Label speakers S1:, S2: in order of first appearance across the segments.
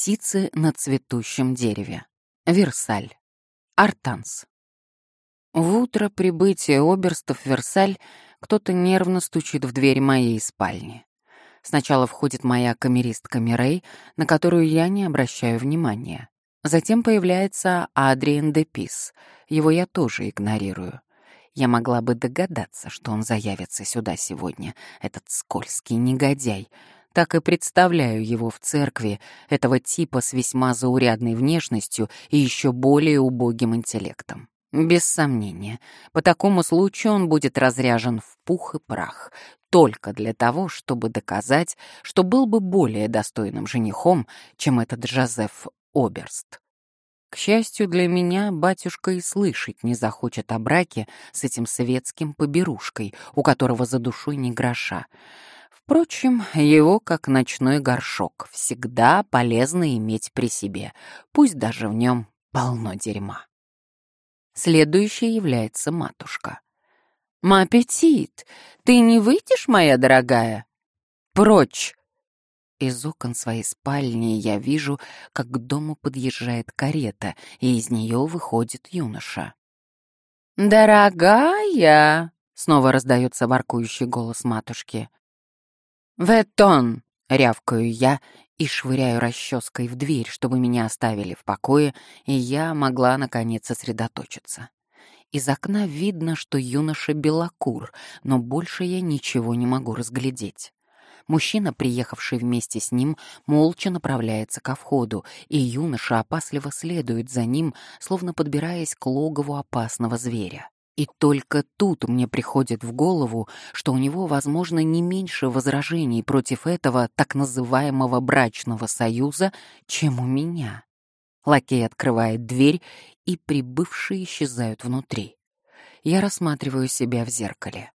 S1: Птицы на цветущем дереве. Версаль. Артанс. В утро прибытия оберстов в Версаль кто-то нервно стучит в дверь моей спальни. Сначала входит моя камеристка Мирей, на которую я не обращаю внимания. Затем появляется Адриен де Пис. Его я тоже игнорирую. Я могла бы догадаться, что он заявится сюда сегодня, этот скользкий негодяй, так и представляю его в церкви, этого типа с весьма заурядной внешностью и еще более убогим интеллектом. Без сомнения, по такому случаю он будет разряжен в пух и прах, только для того, чтобы доказать, что был бы более достойным женихом, чем этот Жозеф Оберст. К счастью для меня, батюшка и слышать не захочет о браке с этим светским поберушкой, у которого за душой ни гроша. Впрочем, его, как ночной горшок, всегда полезно иметь при себе, пусть даже в нем полно дерьма. Следующей является матушка. «Маппетит, ты не выйдешь, моя дорогая?» «Прочь!» Из окон своей спальни я вижу, как к дому подъезжает карета, и из нее выходит юноша. «Дорогая!» — снова раздается воркующий голос матушки. «Ветон!» — рявкаю я и швыряю расческой в дверь, чтобы меня оставили в покое, и я могла, наконец, сосредоточиться. Из окна видно, что юноша белокур, но больше я ничего не могу разглядеть. Мужчина, приехавший вместе с ним, молча направляется ко входу, и юноша опасливо следует за ним, словно подбираясь к логову опасного зверя. И только тут мне приходит в голову, что у него, возможно, не меньше возражений против этого так называемого брачного союза, чем у меня. Лакей открывает дверь, и прибывшие исчезают внутри. Я рассматриваю себя в зеркале.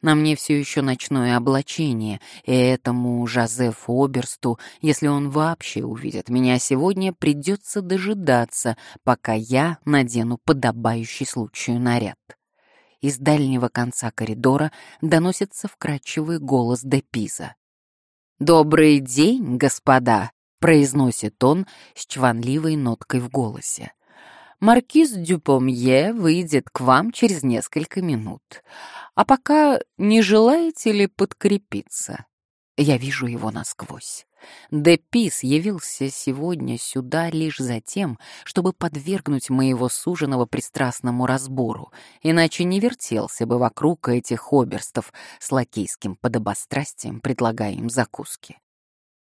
S1: На мне все еще ночное облачение, и этому Жозефу Оберсту, если он вообще увидит меня сегодня, придется дожидаться, пока я надену подобающий случаю наряд. Из дальнего конца коридора доносится вкрадчивый голос Депиза. «Добрый день, господа!» — произносит он с чванливой ноткой в голосе. «Маркиз Дюпомье выйдет к вам через несколько минут. А пока не желаете ли подкрепиться?» Я вижу его насквозь. Депис явился сегодня сюда лишь за тем, чтобы подвергнуть моего суженого пристрастному разбору, иначе не вертелся бы вокруг этих оберстов с лакейским подобострастием, предлагая им закуски.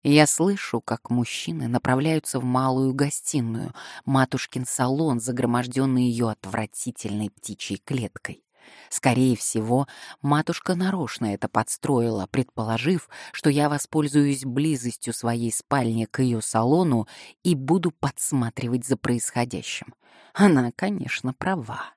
S1: Я слышу, как мужчины направляются в малую гостиную, матушкин салон, загроможденный ее отвратительной птичьей клеткой. Скорее всего, матушка нарочно это подстроила, предположив, что я воспользуюсь близостью своей спальни к ее салону и буду подсматривать за происходящим. Она, конечно, права.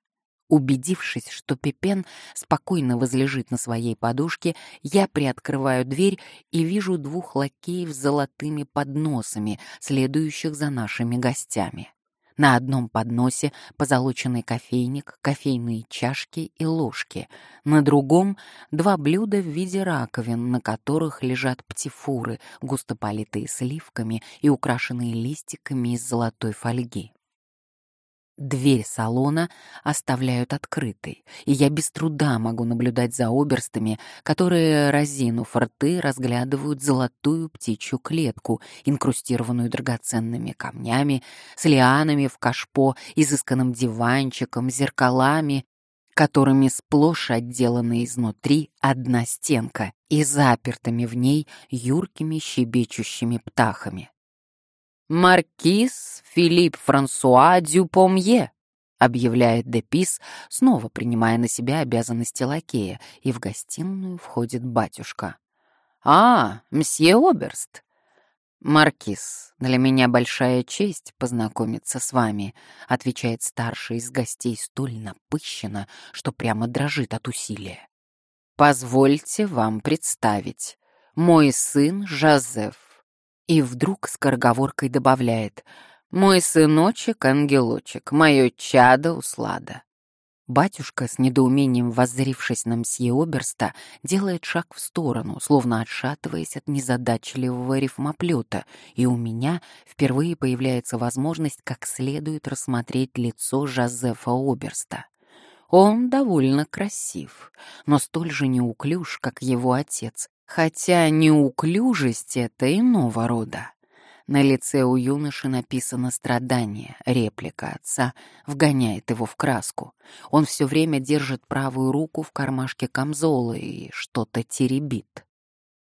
S1: Убедившись, что Пепен спокойно возлежит на своей подушке, я приоткрываю дверь и вижу двух лакеев с золотыми подносами, следующих за нашими гостями. На одном подносе позолоченный кофейник, кофейные чашки и ложки. На другом — два блюда в виде раковин, на которых лежат птифуры, густо политые сливками и украшенные листиками из золотой фольги. Дверь салона оставляют открытой, и я без труда могу наблюдать за оберстами, которые, разинув рты, разглядывают золотую птичью клетку, инкрустированную драгоценными камнями, с лианами в кашпо, изысканным диванчиком, зеркалами, которыми сплошь отделана изнутри одна стенка и запертыми в ней юркими щебечущими птахами. «Маркиз Филипп Франсуа Дюпомье», — объявляет Депис, снова принимая на себя обязанности лакея, и в гостиную входит батюшка. «А, мсье Оберст!» «Маркиз, для меня большая честь познакомиться с вами», — отвечает старший из гостей столь напыщенно, что прямо дрожит от усилия. «Позвольте вам представить. Мой сын Жозеф, и вдруг скороговоркой добавляет «Мой сыночек-ангелочек, мое чадо услада». Батюшка, с недоумением воззрившись на мсье Оберста, делает шаг в сторону, словно отшатываясь от незадачливого рифмоплета, и у меня впервые появляется возможность как следует рассмотреть лицо Жозефа Оберста. Он довольно красив, но столь же неуклюж, как его отец, хотя неуклюжесть — это иного рода. На лице у юноши написано страдание, реплика отца вгоняет его в краску. Он все время держит правую руку в кармашке камзола и что-то теребит.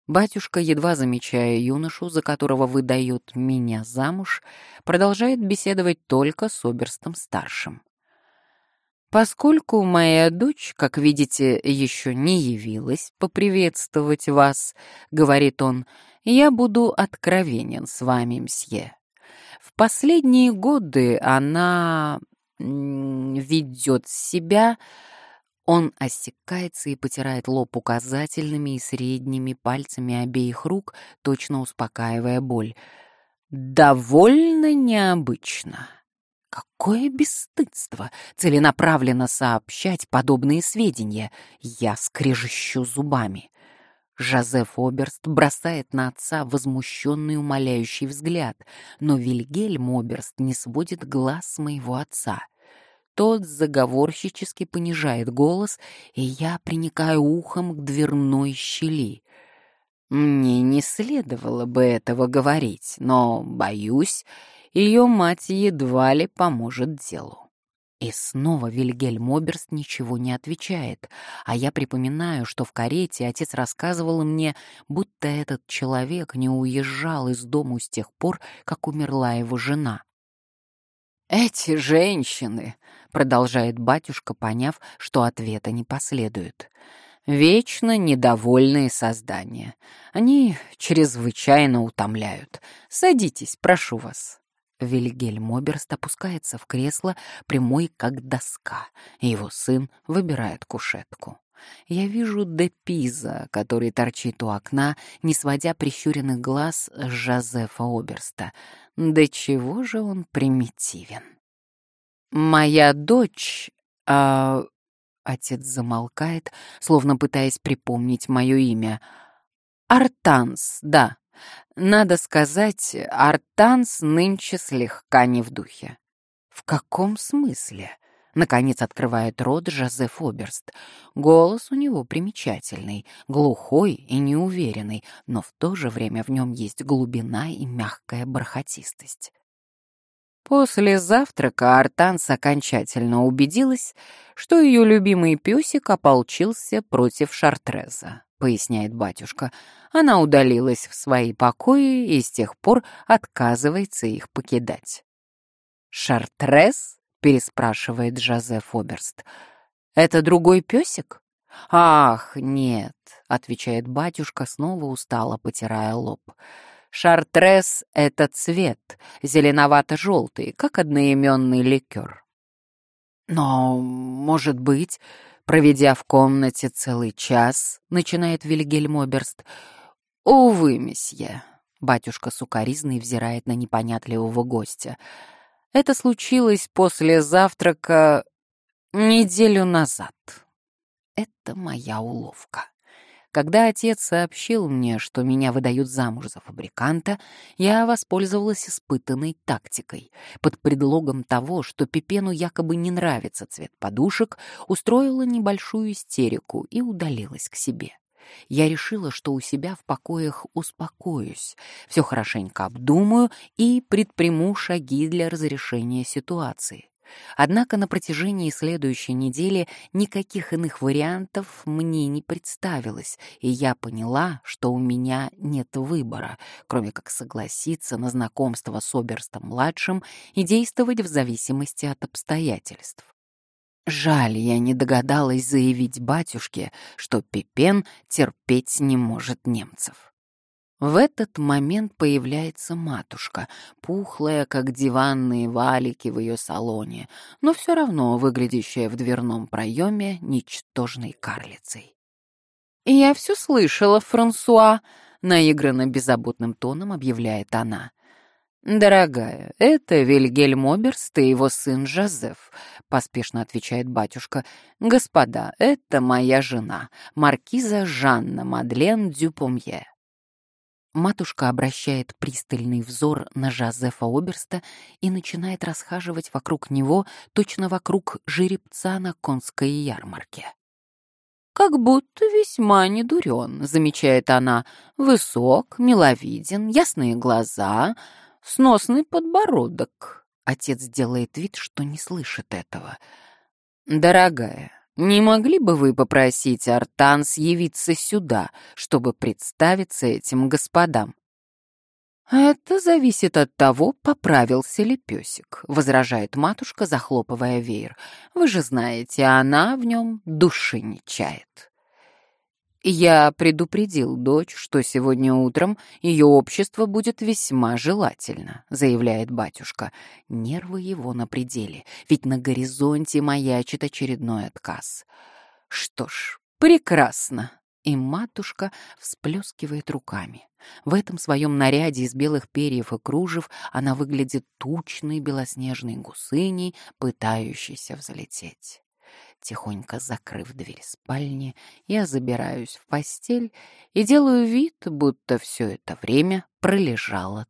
S1: Батюшка, едва замечая юношу, за которого выдают меня замуж, продолжает беседовать только с Оберстом-старшим. Поскольку моя дочь, как видите, еще не явилась поприветствовать вас, говорит он, я буду откровенен с вами, мсье. В последние годы она ведет себя... Он осекается и потирает лоб указательными и средними пальцами обеих рук, точно успокаивая боль. «Довольно необычно». Какое бесстыдство целенаправленно сообщать подобные сведения. Я скрежещу зубами. Жозеф Оберст бросает на отца возмущенный умоляющий взгляд, но Вильгельм Оберст не сводит глаз моего отца. Тот заговорщически понижает голос, и я приникаю ухом к дверной щели. Мне не следовало бы этого говорить, но, боюсь, ее мать едва ли поможет делу. И снова Вильгельм Оберст ничего не отвечает, а я припоминаю, что в карете отец рассказывал мне, будто этот человек не уезжал из дому с тех пор, как умерла его жена. «Эти женщины», — продолжает батюшка, поняв, что ответа не последует, — «вечно недовольные создания. Они чрезвычайно утомляют. Садитесь, прошу вас». Вильгельм Оберст опускается в кресло, прямой как доска, и его сын выбирает кушетку. Я вижу Депиза, который торчит у окна, не сводя прищуренных глаз с Жозефа Оберста. Да чего же он примитивен? «Моя дочь...» а... Отец замолкает, словно пытаясь припомнить мое имя. «Артанс, да, надо сказать, Артанс нынче слегка не в духе. В каком смысле? Наконец открывает рот Жозеф Оберст. Голос у него примечательный, глухой и неуверенный, но в то же время в нем есть глубина и мягкая бархатистость. После завтрака Артанс окончательно убедилась, что ее любимый песик ополчился против Шартреза поясняет батюшка. Она удалилась в свои покои и с тех пор отказывается их покидать. «Шартрес?» — переспрашивает Жозеф Оберст. «Это другой песик?» «Ах, нет», — отвечает батюшка, снова устало потирая лоб. «Шартрес — это цвет, зеленовато-желтый, как одноименный ликер». «Но, может быть, Проведя в комнате целый час, начинает Вильгельм Оберст. «Увы, месье», — батюшка сукоризный взирает на непонятливого гостя. «Это случилось после завтрака неделю назад. Это моя уловка». Когда отец сообщил мне, что меня выдают замуж за фабриканта, я воспользовалась испытанной тактикой. Под предлогом того, что Пипену якобы не нравится цвет подушек, устроила небольшую истерику и удалилась к себе. Я решила, что у себя в покоях успокоюсь, все хорошенько обдумаю и предприму шаги для разрешения ситуации. Однако на протяжении следующей недели никаких иных вариантов мне не представилось, и я поняла, что у меня нет выбора, кроме как согласиться на знакомство с Оберстом-младшим и действовать в зависимости от обстоятельств. Жаль, я не догадалась заявить батюшке, что Пипен терпеть не может немцев. В этот момент появляется матушка, пухлая, как диванные валики в ее салоне, но все равно выглядящая в дверном проеме ничтожной карлицей. «Я все слышала, Франсуа», — наигранно беззаботным тоном объявляет она. «Дорогая, это Вильгельм Оберст и его сын Жозеф», — поспешно отвечает батюшка. «Господа, это моя жена, маркиза Жанна Мадлен Дюпомье». Матушка обращает пристальный взор на Жозефа Оберста и начинает расхаживать вокруг него, точно вокруг жеребца на конской ярмарке. «Как будто весьма недурен», — замечает она. «Высок, миловиден, ясные глаза, сносный подбородок». Отец делает вид, что не слышит этого. «Дорогая, не могли бы вы попросить Артанс явиться сюда, чтобы представиться этим господам?» «Это зависит от того, поправился ли песик», — возражает матушка, захлопывая веер. «Вы же знаете, она в нем души не чает». Я предупредил дочь, что сегодня утром ее общество будет весьма желательно, заявляет батюшка. Нервы его на пределе, ведь на горизонте маячит очередной отказ. Что ж, прекрасно. И матушка всплескивает руками. В этом своем наряде из белых перьев и кружев она выглядит тучной белоснежной гусыней, пытающейся взлететь. Тихонько закрыв дверь спальни, я забираюсь в постель и делаю вид, будто все это время пролежало